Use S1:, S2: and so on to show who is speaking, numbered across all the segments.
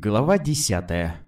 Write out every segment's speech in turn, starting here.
S1: Глава десятая.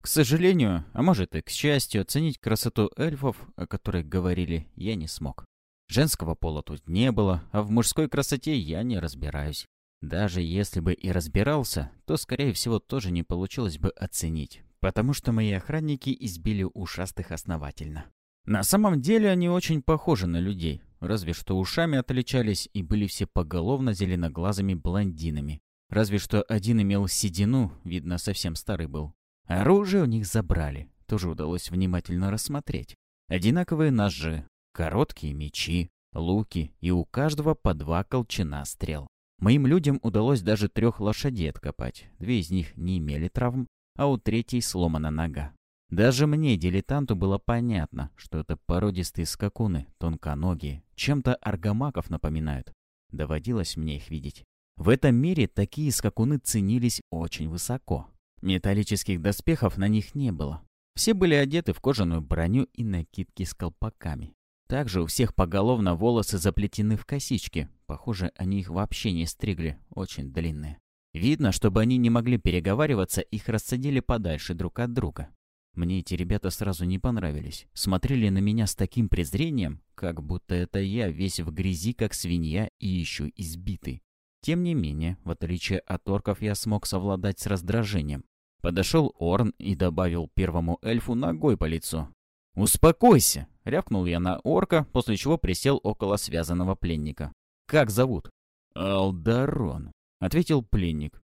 S1: К сожалению, а может и к счастью, оценить красоту эльфов, о которой говорили, я не смог. Женского пола тут не было, а в мужской красоте я не разбираюсь. Даже если бы и разбирался, то, скорее всего, тоже не получилось бы оценить, потому что мои охранники избили ушастых основательно. На самом деле они очень похожи на людей, разве что ушами отличались и были все поголовно зеленоглазыми блондинами, Разве что один имел седину, видно, совсем старый был. Оружие у них забрали, тоже удалось внимательно рассмотреть. Одинаковые ножи, короткие мечи, луки и у каждого по два колчана стрел. Моим людям удалось даже трех лошадей откопать. Две из них не имели травм, а у третьей сломана нога. Даже мне, дилетанту, было понятно, что это породистые скакуны, тонконогие, чем-то аргамаков напоминают. Доводилось мне их видеть. В этом мире такие скакуны ценились очень высоко. Металлических доспехов на них не было. Все были одеты в кожаную броню и накидки с колпаками. Также у всех поголовно волосы заплетены в косички. Похоже, они их вообще не стригли, очень длинные. Видно, чтобы они не могли переговариваться, их рассадили подальше друг от друга. Мне эти ребята сразу не понравились. Смотрели на меня с таким презрением, как будто это я весь в грязи, как свинья, и еще избитый. Тем не менее, в отличие от орков, я смог совладать с раздражением. Подошел Орн и добавил первому эльфу ногой по лицу. «Успокойся!» — рявкнул я на орка, после чего присел около связанного пленника. «Как зовут?» «Алдарон», — ответил пленник.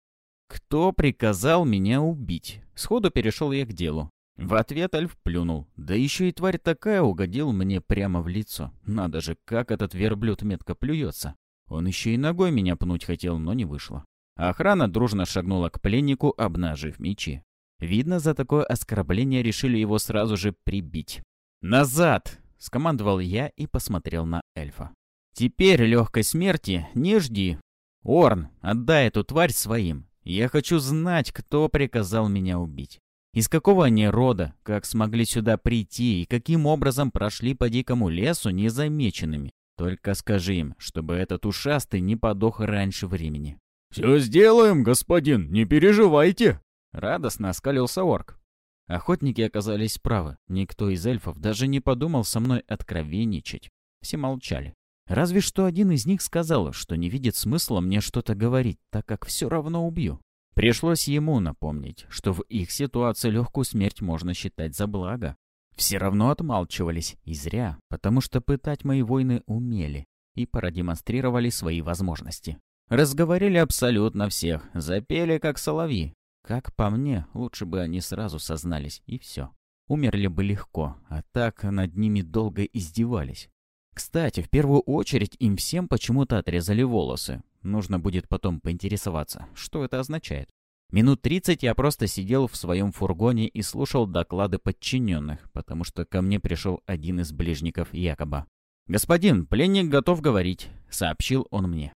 S1: «Кто приказал меня убить?» Сходу перешел я к делу. В ответ эльф плюнул. Да еще и тварь такая угодил мне прямо в лицо. Надо же, как этот верблюд метко плюется. Он еще и ногой меня пнуть хотел, но не вышло. Охрана дружно шагнула к пленнику, обнажив мечи. Видно, за такое оскорбление решили его сразу же прибить. «Назад!» — скомандовал я и посмотрел на эльфа. «Теперь легкой смерти не жди. Орн, отдай эту тварь своим. Я хочу знать, кто приказал меня убить. Из какого они рода, как смогли сюда прийти и каким образом прошли по дикому лесу незамеченными. Только скажи им, чтобы этот ушастый не подох раньше времени».
S2: «Все сделаем, господин, не переживайте!»
S1: Радостно оскалился орк. Охотники оказались правы. Никто из эльфов даже не подумал со мной откровенничать. Все молчали. Разве что один из них сказал, что не видит смысла мне что-то говорить, так как все равно убью. Пришлось ему напомнить, что в их ситуации легкую смерть можно считать за благо. Все равно отмалчивались, и зря, потому что пытать мои войны умели и продемонстрировали свои возможности. Разговорили абсолютно всех, запели как соловьи. Как по мне, лучше бы они сразу сознались, и все. Умерли бы легко, а так над ними долго издевались. Кстати, в первую очередь им всем почему-то отрезали волосы. Нужно будет потом поинтересоваться, что это означает. Минут тридцать я просто сидел в своем фургоне и слушал доклады подчиненных, потому что ко мне пришел один из ближников Якоба. «Господин, пленник готов говорить», — сообщил он мне.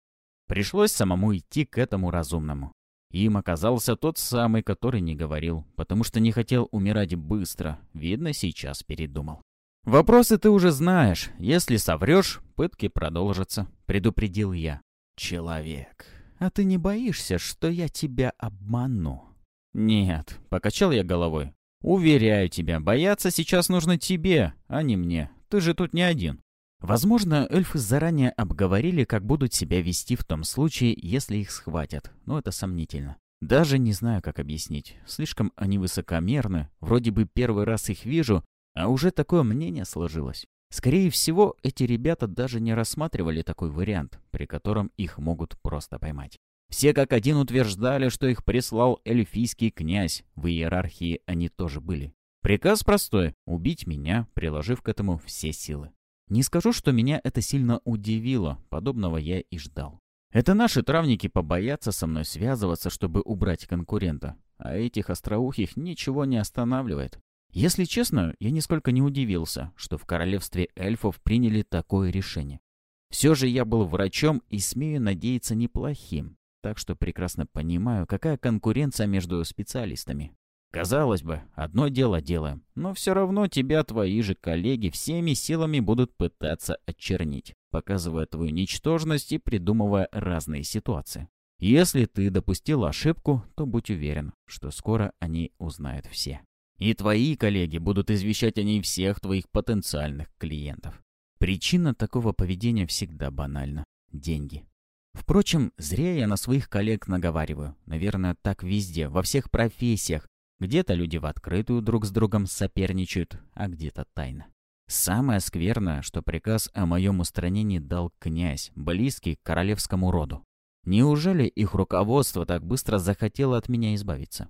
S1: Пришлось самому идти к этому разумному. Им оказался тот самый, который не говорил, потому что не хотел умирать быстро. Видно, сейчас передумал. «Вопросы ты уже знаешь. Если соврешь, пытки продолжатся», — предупредил я. «Человек, а ты не боишься, что я тебя обману?» «Нет», — покачал я головой. «Уверяю тебя, бояться сейчас нужно тебе, а не мне. Ты же тут не один». Возможно, эльфы заранее обговорили, как будут себя вести в том случае, если их схватят, но это сомнительно. Даже не знаю, как объяснить. Слишком они высокомерны, вроде бы первый раз их вижу, а уже такое мнение сложилось. Скорее всего, эти ребята даже не рассматривали такой вариант, при котором их могут просто поймать. Все как один утверждали, что их прислал эльфийский князь, в иерархии они тоже были. Приказ простой — убить меня, приложив к этому все силы. Не скажу, что меня это сильно удивило, подобного я и ждал. Это наши травники побоятся со мной связываться, чтобы убрать конкурента, а этих остроухих ничего не останавливает. Если честно, я нисколько не удивился, что в королевстве эльфов приняли такое решение. Все же я был врачом и смею надеяться неплохим, так что прекрасно понимаю, какая конкуренция между специалистами. Казалось бы, одно дело делаем, но все равно тебя твои же коллеги всеми силами будут пытаться очернить, показывая твою ничтожность и придумывая разные ситуации. Если ты допустил ошибку, то будь уверен, что скоро они узнают все. И твои коллеги будут извещать о ней всех твоих потенциальных клиентов. Причина такого поведения всегда банальна – деньги. Впрочем, зря я на своих коллег наговариваю. Наверное, так везде, во всех профессиях. Где-то люди в открытую друг с другом соперничают, а где-то тайно. Самое скверное, что приказ о моем устранении дал князь, близкий к королевскому роду. Неужели их руководство так быстро захотело от меня избавиться?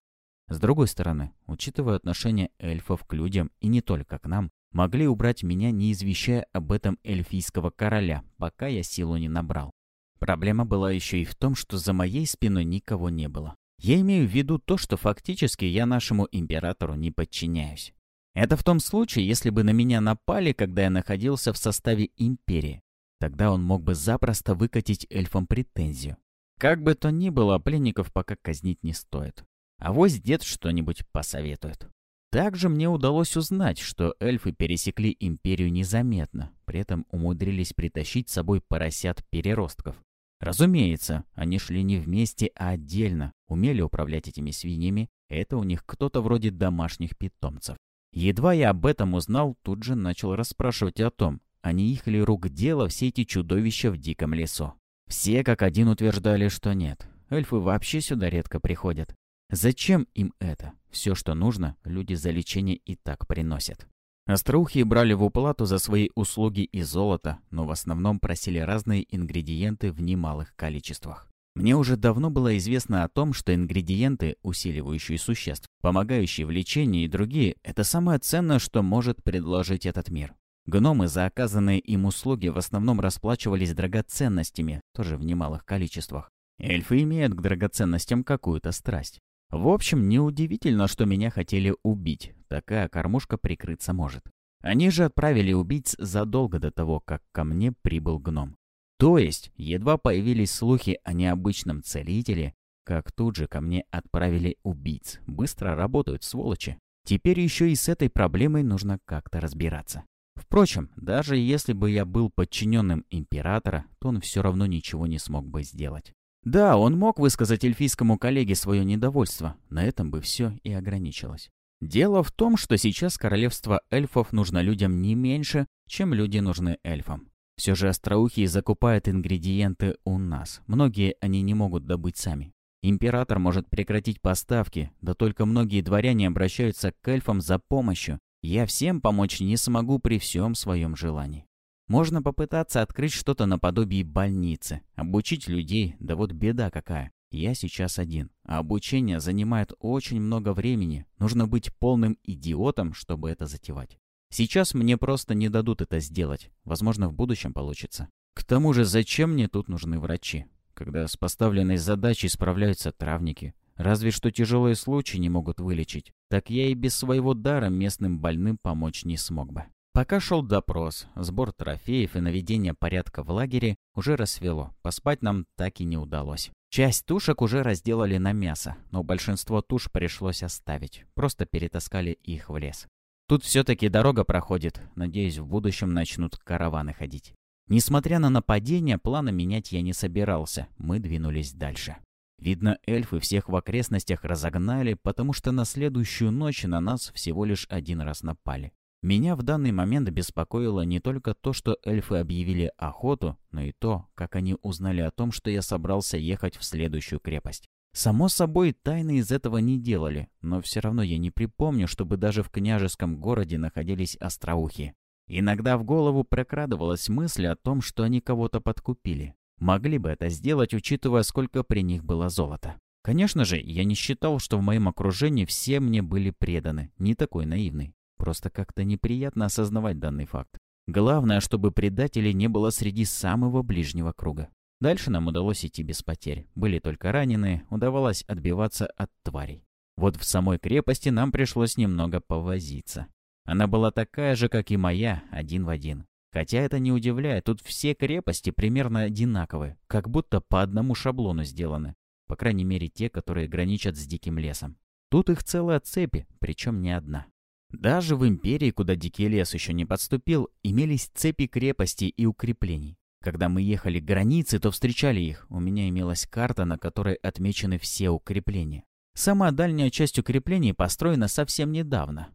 S1: С другой стороны, учитывая отношение эльфов к людям и не только к нам, могли убрать меня, не извещая об этом эльфийского короля, пока я силу не набрал. Проблема была еще и в том, что за моей спиной никого не было. Я имею в виду то, что фактически я нашему императору не подчиняюсь. Это в том случае, если бы на меня напали, когда я находился в составе империи. Тогда он мог бы запросто выкатить эльфам претензию. Как бы то ни было, пленников пока казнить не стоит. А вось дед что-нибудь посоветует. Также мне удалось узнать, что эльфы пересекли империю незаметно, при этом умудрились притащить с собой поросят-переростков. Разумеется, они шли не вместе, а отдельно, умели управлять этими свиньями, это у них кто-то вроде домашних питомцев. Едва я об этом узнал, тут же начал расспрашивать о том, а не их ли рук дело все эти чудовища в диком лесу. Все как один утверждали, что нет. Эльфы вообще сюда редко приходят. Зачем им это? Все, что нужно, люди за лечение и так приносят. Остроухие брали в уплату за свои услуги и золото, но в основном просили разные ингредиенты в немалых количествах. Мне уже давно было известно о том, что ингредиенты, усиливающие существ, помогающие в лечении и другие, это самое ценное, что может предложить этот мир. Гномы за оказанные им услуги в основном расплачивались драгоценностями, тоже в немалых количествах. Эльфы имеют к драгоценностям какую-то страсть. В общем, неудивительно, что меня хотели убить. Такая кормушка прикрыться может. Они же отправили убийц задолго до того, как ко мне прибыл гном. То есть, едва появились слухи о необычном целителе, как тут же ко мне отправили убийц. Быстро работают, сволочи. Теперь еще и с этой проблемой нужно как-то разбираться. Впрочем, даже если бы я был подчиненным императора, то он все равно ничего не смог бы сделать. Да, он мог высказать эльфийскому коллеге свое недовольство, на этом бы все и ограничилось. Дело в том, что сейчас королевство эльфов нужно людям не меньше, чем люди нужны эльфам. Все же остроухие закупают ингредиенты у нас. Многие они не могут добыть сами. Император может прекратить поставки, да только многие дворяне обращаются к эльфам за помощью. Я всем помочь не смогу при всем своем желании. Можно попытаться открыть что-то наподобие больницы, обучить людей, да вот беда какая. Я сейчас один, а обучение занимает очень много времени. Нужно быть полным идиотом, чтобы это затевать. Сейчас мне просто не дадут это сделать. Возможно, в будущем получится. К тому же, зачем мне тут нужны врачи? Когда с поставленной задачей справляются травники. Разве что тяжелые случаи не могут вылечить. Так я и без своего дара местным больным помочь не смог бы. Пока шел допрос, сбор трофеев и наведение порядка в лагере, уже рассвело. Поспать нам так и не удалось. Часть тушек уже разделали на мясо, но большинство туш пришлось оставить. Просто перетаскали их в лес. Тут все-таки дорога проходит. Надеюсь, в будущем начнут караваны ходить. Несмотря на нападение, плана менять я не собирался. Мы двинулись дальше. Видно, эльфы всех в окрестностях разогнали, потому что на следующую ночь на нас всего лишь один раз напали. Меня в данный момент беспокоило не только то, что эльфы объявили охоту, но и то, как они узнали о том, что я собрался ехать в следующую крепость. Само собой, тайны из этого не делали, но все равно я не припомню, чтобы даже в княжеском городе находились остроухи. Иногда в голову прокрадывалась мысль о том, что они кого-то подкупили. Могли бы это сделать, учитывая, сколько при них было золота. Конечно же, я не считал, что в моем окружении все мне были преданы, не такой наивный. Просто как-то неприятно осознавать данный факт. Главное, чтобы предателей не было среди самого ближнего круга. Дальше нам удалось идти без потерь. Были только раненые, удавалось отбиваться от тварей. Вот в самой крепости нам пришлось немного повозиться. Она была такая же, как и моя, один в один. Хотя это не удивляет, тут все крепости примерно одинаковые, как будто по одному шаблону сделаны. По крайней мере, те, которые граничат с диким лесом. Тут их целая цепи, причем не одна. Даже в империи, куда дикий лес еще не подступил, имелись цепи крепостей и укреплений. Когда мы ехали к границе, то встречали их. У меня имелась карта, на которой отмечены все укрепления. Сама дальняя часть укреплений построена совсем недавно.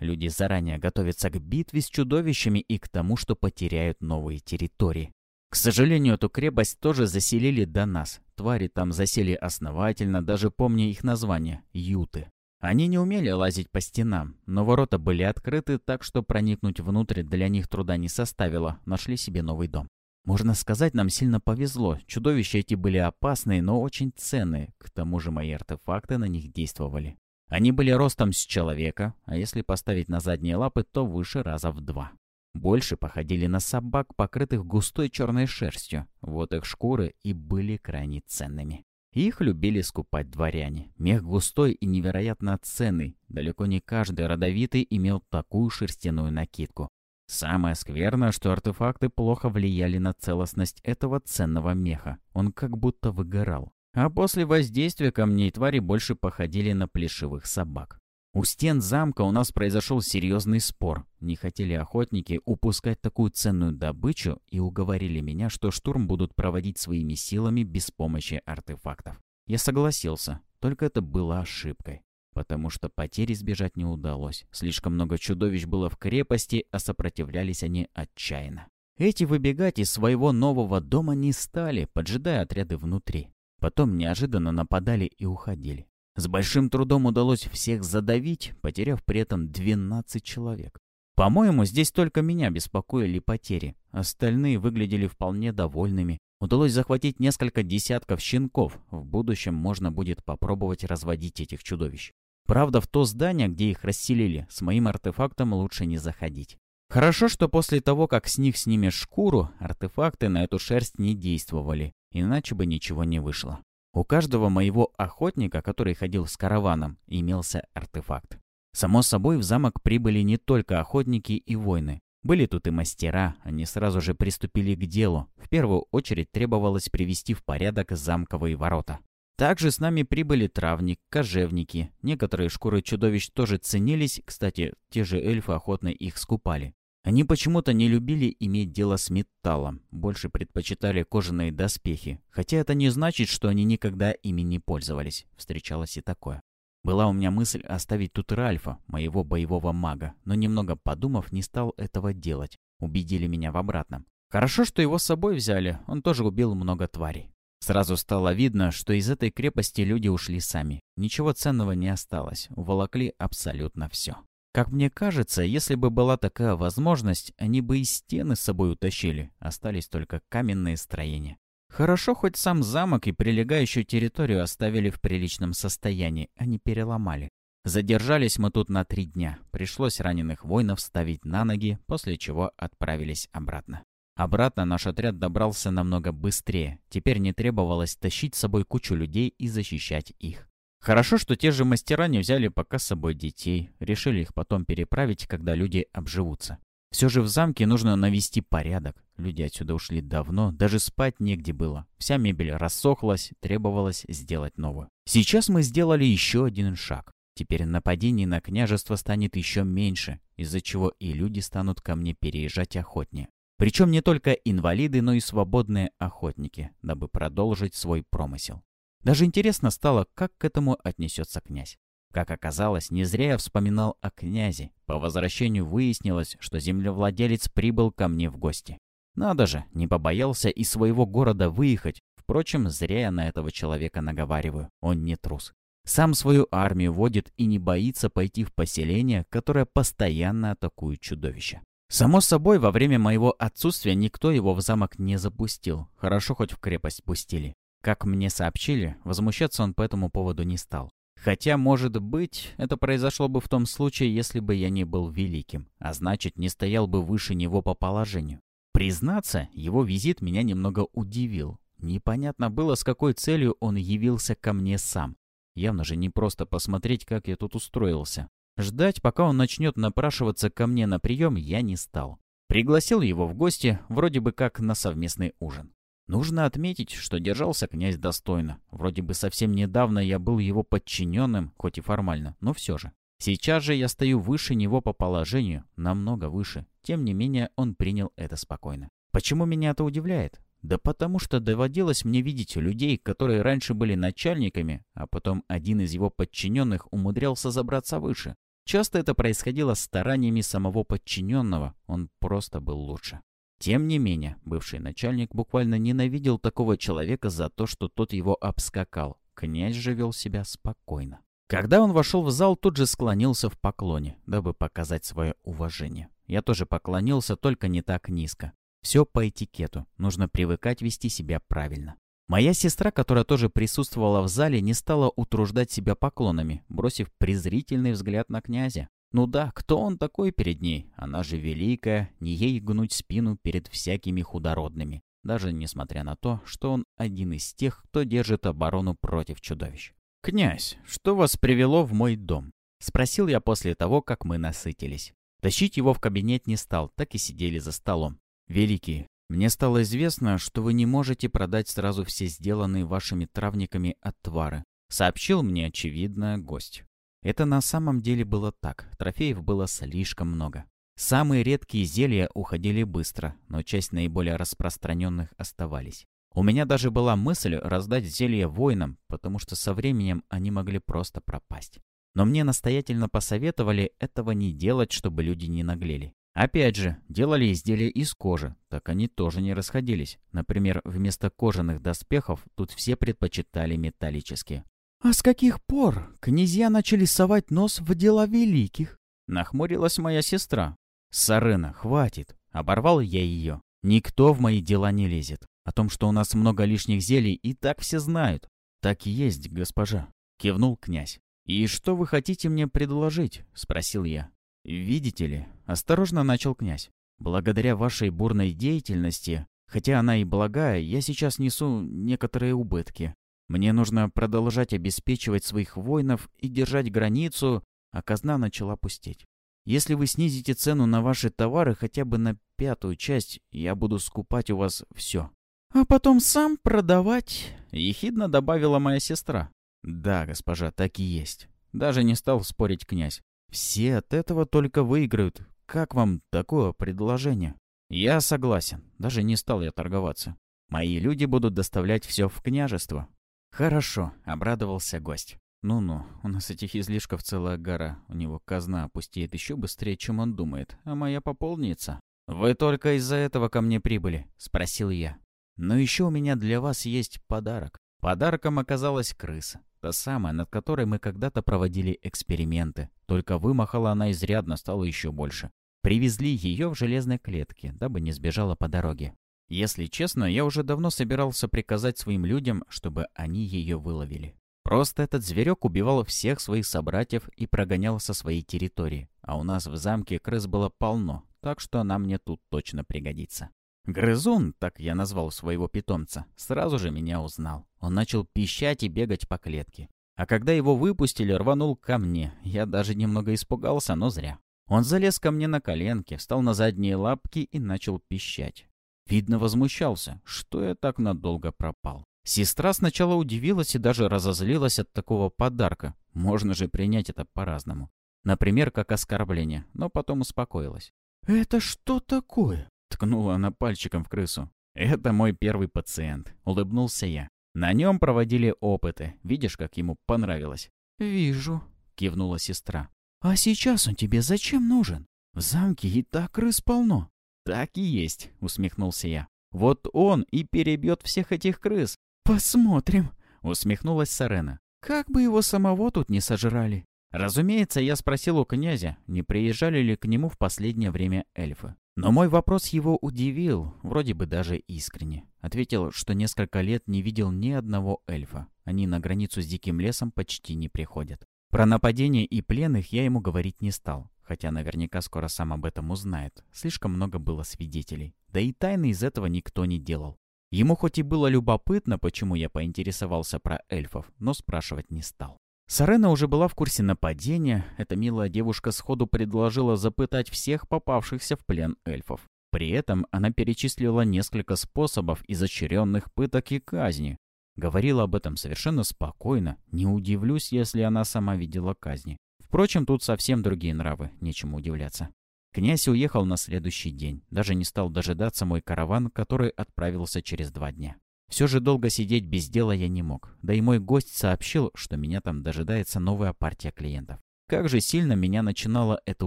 S1: Люди заранее готовятся к битве с чудовищами и к тому, что потеряют новые территории. К сожалению, эту крепость тоже заселили до нас. Твари там засели основательно, даже помня их название – юты. Они не умели лазить по стенам, но ворота были открыты, так что проникнуть внутрь для них труда не составило, нашли себе новый дом. Можно сказать, нам сильно повезло. Чудовища эти были опасные, но очень ценные. К тому же мои артефакты на них действовали. Они были ростом с человека, а если поставить на задние лапы, то выше раза в два. Больше походили на собак, покрытых густой черной шерстью. Вот их шкуры и были крайне ценными. Их любили скупать дворяне. Мех густой и невероятно ценный. Далеко не каждый родовитый имел такую шерстяную накидку. Самое скверное, что артефакты плохо влияли на целостность этого ценного меха. Он как будто выгорал. А после воздействия камней твари больше походили на плешивых собак. У стен замка у нас произошел серьезный спор. Не хотели охотники упускать такую ценную добычу и уговорили меня, что штурм будут проводить своими силами без помощи артефактов. Я согласился, только это было ошибкой, потому что потери избежать не удалось. Слишком много чудовищ было в крепости, а сопротивлялись они отчаянно. Эти выбегать из своего нового дома не стали, поджидая отряды внутри. Потом неожиданно нападали и уходили. С большим трудом удалось всех задавить, потеряв при этом 12 человек. По-моему, здесь только меня беспокоили потери. Остальные выглядели вполне довольными. Удалось захватить несколько десятков щенков. В будущем можно будет попробовать разводить этих чудовищ. Правда, в то здание, где их расселили, с моим артефактом лучше не заходить. Хорошо, что после того, как с них снимешь шкуру, артефакты на эту шерсть не действовали, иначе бы ничего не вышло. У каждого моего охотника, который ходил с караваном, имелся артефакт. Само собой, в замок прибыли не только охотники и воины. Были тут и мастера, они сразу же приступили к делу. В первую очередь требовалось привести в порядок замковые ворота. Также с нами прибыли травник, кожевники. Некоторые шкуры чудовищ тоже ценились, кстати, те же эльфы охотно их скупали. Они почему-то не любили иметь дело с металлом, больше предпочитали кожаные доспехи, хотя это не значит, что они никогда ими не пользовались. Встречалось и такое. Была у меня мысль оставить тут Ральфа, моего боевого мага, но немного подумав, не стал этого делать. Убедили меня в обратном. Хорошо, что его с собой взяли, он тоже убил много тварей. Сразу стало видно, что из этой крепости люди ушли сами. Ничего ценного не осталось, уволокли абсолютно все. Как мне кажется, если бы была такая возможность, они бы и стены с собой утащили, остались только каменные строения. Хорошо, хоть сам замок и прилегающую территорию оставили в приличном состоянии, а не переломали. Задержались мы тут на три дня. Пришлось раненых воинов ставить на ноги, после чего отправились обратно. Обратно наш отряд добрался намного быстрее. Теперь не требовалось тащить с собой кучу людей и защищать их. Хорошо, что те же мастера не взяли пока с собой детей, решили их потом переправить, когда люди обживутся. Все же в замке нужно навести порядок. Люди отсюда ушли давно, даже спать негде было. Вся мебель рассохлась, требовалось сделать новую. Сейчас мы сделали еще один шаг. Теперь нападений на княжество станет еще меньше, из-за чего и люди станут ко мне переезжать охотнее. Причем не только инвалиды, но и свободные охотники, дабы продолжить свой промысел. Даже интересно стало, как к этому отнесется князь. Как оказалось, не зря я вспоминал о князе. По возвращению выяснилось, что землевладелец прибыл ко мне в гости. Надо же, не побоялся из своего города выехать. Впрочем, зря я на этого человека наговариваю. Он не трус. Сам свою армию водит и не боится пойти в поселение, которое постоянно атакует чудовища. Само собой, во время моего отсутствия никто его в замок не запустил. Хорошо хоть в крепость пустили. Как мне сообщили, возмущаться он по этому поводу не стал. Хотя, может быть, это произошло бы в том случае, если бы я не был великим, а значит, не стоял бы выше него по положению. Признаться, его визит меня немного удивил. Непонятно было, с какой целью он явился ко мне сам. Явно же не просто посмотреть, как я тут устроился. Ждать, пока он начнет напрашиваться ко мне на прием, я не стал. Пригласил его в гости, вроде бы как на совместный ужин. Нужно отметить, что держался князь достойно. Вроде бы совсем недавно я был его подчиненным, хоть и формально, но все же. Сейчас же я стою выше него по положению, намного выше. Тем не менее, он принял это спокойно. Почему меня это удивляет? Да потому что доводилось мне видеть людей, которые раньше были начальниками, а потом один из его подчиненных умудрялся забраться выше. Часто это происходило стараниями самого подчиненного, он просто был лучше. Тем не менее, бывший начальник буквально ненавидел такого человека за то, что тот его обскакал. Князь же вел себя спокойно. Когда он вошел в зал, тут же склонился в поклоне, дабы показать свое уважение. Я тоже поклонился, только не так низко. Все по этикету. Нужно привыкать вести себя правильно. Моя сестра, которая тоже присутствовала в зале, не стала утруждать себя поклонами, бросив презрительный взгляд на князя. Ну да, кто он такой перед ней? Она же великая, не ей гнуть спину перед всякими худородными. Даже несмотря на то, что он один из тех, кто держит оборону против чудовищ. «Князь, что вас привело в мой дом?» Спросил я после того, как мы насытились. Тащить его в кабинет не стал, так и сидели за столом. «Великий, мне стало известно, что вы не можете продать сразу все сделанные вашими травниками отвары», сообщил мне очевидно гость. Это на самом деле было так, трофеев было слишком много. Самые редкие зелья уходили быстро, но часть наиболее распространенных оставались. У меня даже была мысль раздать зелья воинам, потому что со временем они могли просто пропасть. Но мне настоятельно посоветовали этого не делать, чтобы люди не наглели. Опять же, делали изделия из кожи, так они тоже не расходились. Например, вместо кожаных доспехов тут все предпочитали металлические. «А с каких пор князья начали совать нос в дела великих?» Нахмурилась моя сестра. «Сарена, хватит!» Оборвал я ее. «Никто в мои дела не лезет. О том, что у нас много лишних зелий, и так все знают». «Так и есть, госпожа», — кивнул князь. «И что вы хотите мне предложить?» — спросил я. «Видите ли», — осторожно начал князь, «благодаря вашей бурной деятельности, хотя она и благая, я сейчас несу некоторые убытки. Мне нужно продолжать обеспечивать своих воинов и держать границу, а казна начала пустеть. Если вы снизите цену на ваши товары хотя бы на пятую часть, я буду скупать у вас все. «А потом сам продавать», — ехидно добавила моя сестра. «Да, госпожа, так и есть». Даже не стал спорить князь. Все от этого только выиграют. Как вам такое предложение? Я согласен. Даже не стал я торговаться. Мои люди будут доставлять все в княжество. Хорошо, обрадовался гость. Ну-ну, у нас этих излишков целая гора. У него казна опустеет еще быстрее, чем он думает, а моя пополнится. Вы только из-за этого ко мне прибыли? Спросил я. Но еще у меня для вас есть подарок. Подарком оказалась крыса. Та самая, над которой мы когда-то проводили эксперименты. Только вымахала она изрядно, стало еще больше. Привезли ее в железной клетке, дабы не сбежала по дороге. Если честно, я уже давно собирался приказать своим людям, чтобы они ее выловили. Просто этот зверек убивал всех своих собратьев и прогонял со своей территории. А у нас в замке крыс было полно, так что она мне тут точно пригодится. Грызун, так я назвал своего питомца, сразу же меня узнал. Он начал пищать и бегать по клетке. А когда его выпустили, рванул ко мне. Я даже немного испугался, но зря. Он залез ко мне на коленки, встал на задние лапки и начал пищать. Видно, возмущался, что я так надолго пропал. Сестра сначала удивилась и даже разозлилась от такого подарка. Можно же принять это по-разному. Например, как оскорбление, но потом успокоилась. «Это что такое?» Ткнула она пальчиком в крысу. «Это мой первый пациент», — улыбнулся я. На нем проводили опыты. Видишь, как ему понравилось? «Вижу», — кивнула сестра. «А сейчас он тебе зачем нужен? В замке и так крыс полно». «Так и есть», — усмехнулся я. «Вот он и перебьет всех этих крыс». «Посмотрим», — усмехнулась Сарена. «Как бы его самого тут не сожрали». Разумеется, я спросил у князя, не приезжали ли к нему в последнее время эльфы. Но мой вопрос его удивил, вроде бы даже искренне. Ответил, что несколько лет не видел ни одного эльфа. Они на границу с диким лесом почти не приходят. Про нападение и пленных я ему говорить не стал, хотя наверняка скоро сам об этом узнает. Слишком много было свидетелей. Да и тайны из этого никто не делал. Ему хоть и было любопытно, почему я поинтересовался про эльфов, но спрашивать не стал. Сарена уже была в курсе нападения. Эта милая девушка сходу предложила запытать всех попавшихся в плен эльфов. При этом она перечислила несколько способов изощренных пыток и казни. Говорила об этом совершенно спокойно. Не удивлюсь, если она сама видела казни. Впрочем, тут совсем другие нравы, нечему удивляться. Князь уехал на следующий день, даже не стал дожидаться мой караван, который отправился через два дня. Все же долго сидеть без дела я не мог, да и мой гость сообщил, что меня там дожидается новая партия клиентов. Как же сильно меня начинало это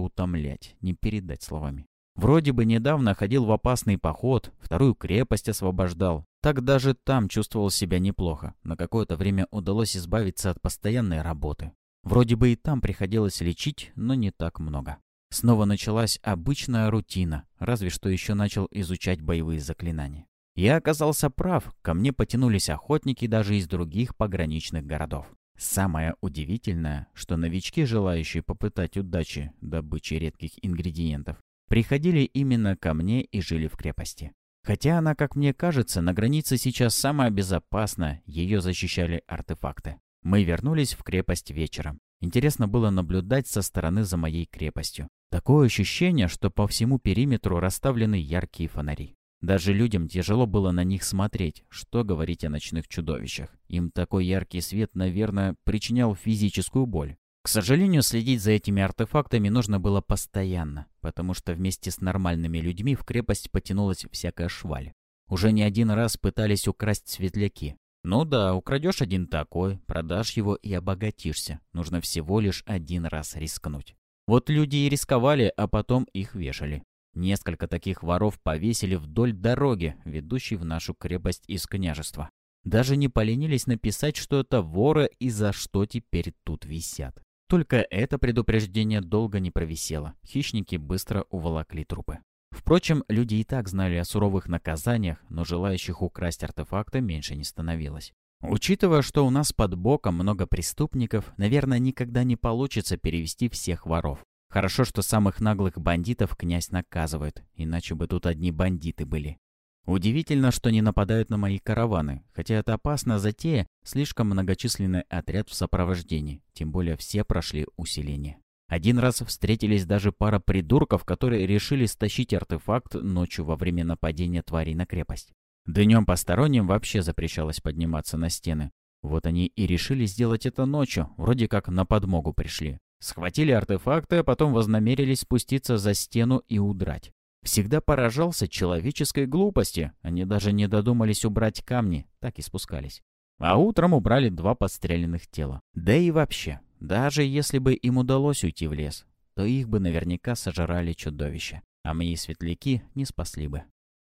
S1: утомлять, не передать словами. Вроде бы недавно ходил в опасный поход, вторую крепость освобождал. Так даже там чувствовал себя неплохо. На какое-то время удалось избавиться от постоянной работы. Вроде бы и там приходилось лечить, но не так много. Снова началась обычная рутина, разве что еще начал изучать боевые заклинания. Я оказался прав, ко мне потянулись охотники даже из других пограничных городов. Самое удивительное, что новички, желающие попытать удачи добычи редких ингредиентов, приходили именно ко мне и жили в крепости. Хотя она, как мне кажется, на границе сейчас самая безопасная, ее защищали артефакты. Мы вернулись в крепость вечером. Интересно было наблюдать со стороны за моей крепостью. Такое ощущение, что по всему периметру расставлены яркие фонари. Даже людям тяжело было на них смотреть, что говорить о ночных чудовищах. Им такой яркий свет, наверное, причинял физическую боль. К сожалению, следить за этими артефактами нужно было постоянно, потому что вместе с нормальными людьми в крепость потянулась всякая шваль. Уже не один раз пытались украсть светляки. Ну да, украдешь один такой, продашь его и обогатишься. Нужно всего лишь один раз рискнуть. Вот люди и рисковали, а потом их вешали. Несколько таких воров повесили вдоль дороги, ведущей в нашу крепость из княжества. Даже не поленились написать, что это воры и за что теперь тут висят. Только это предупреждение долго не провисело. Хищники быстро уволокли трупы. Впрочем, люди и так знали о суровых наказаниях, но желающих украсть артефакты меньше не становилось. Учитывая, что у нас под боком много преступников, наверное, никогда не получится перевести всех воров. Хорошо, что самых наглых бандитов князь наказывает, иначе бы тут одни бандиты были. Удивительно, что не нападают на мои караваны, хотя это опасно затея, слишком многочисленный отряд в сопровождении, тем более все прошли усиление. Один раз встретились даже пара придурков, которые решили стащить артефакт ночью во время нападения тварей на крепость. Днем посторонним вообще запрещалось подниматься на стены. Вот они и решили сделать это ночью, вроде как на подмогу пришли. Схватили артефакты, а потом вознамерились спуститься за стену и удрать. Всегда поражался человеческой глупости. Они даже не додумались убрать камни, так и спускались. А утром убрали два подстреленных тела. Да и вообще, даже если бы им удалось уйти в лес, то их бы наверняка сожрали чудовища, а мои светляки не спасли бы.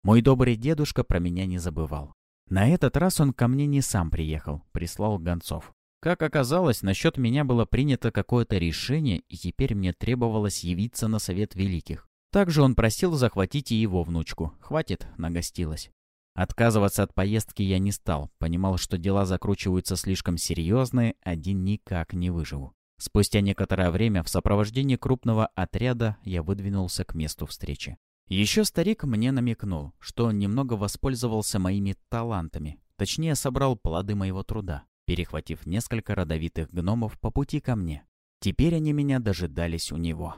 S1: Мой добрый дедушка про меня не забывал. На этот раз он ко мне не сам приехал, прислал гонцов. Как оказалось, насчет меня было принято какое-то решение, и теперь мне требовалось явиться на совет великих. Также он просил захватить и его внучку. Хватит, нагостилась. Отказываться от поездки я не стал. Понимал, что дела закручиваются слишком серьезные, один никак не выживу. Спустя некоторое время в сопровождении крупного отряда я выдвинулся к месту встречи. Еще старик мне намекнул, что он немного воспользовался моими талантами, точнее собрал плоды моего труда, перехватив несколько родовитых гномов по пути ко мне. Теперь они меня дожидались у него.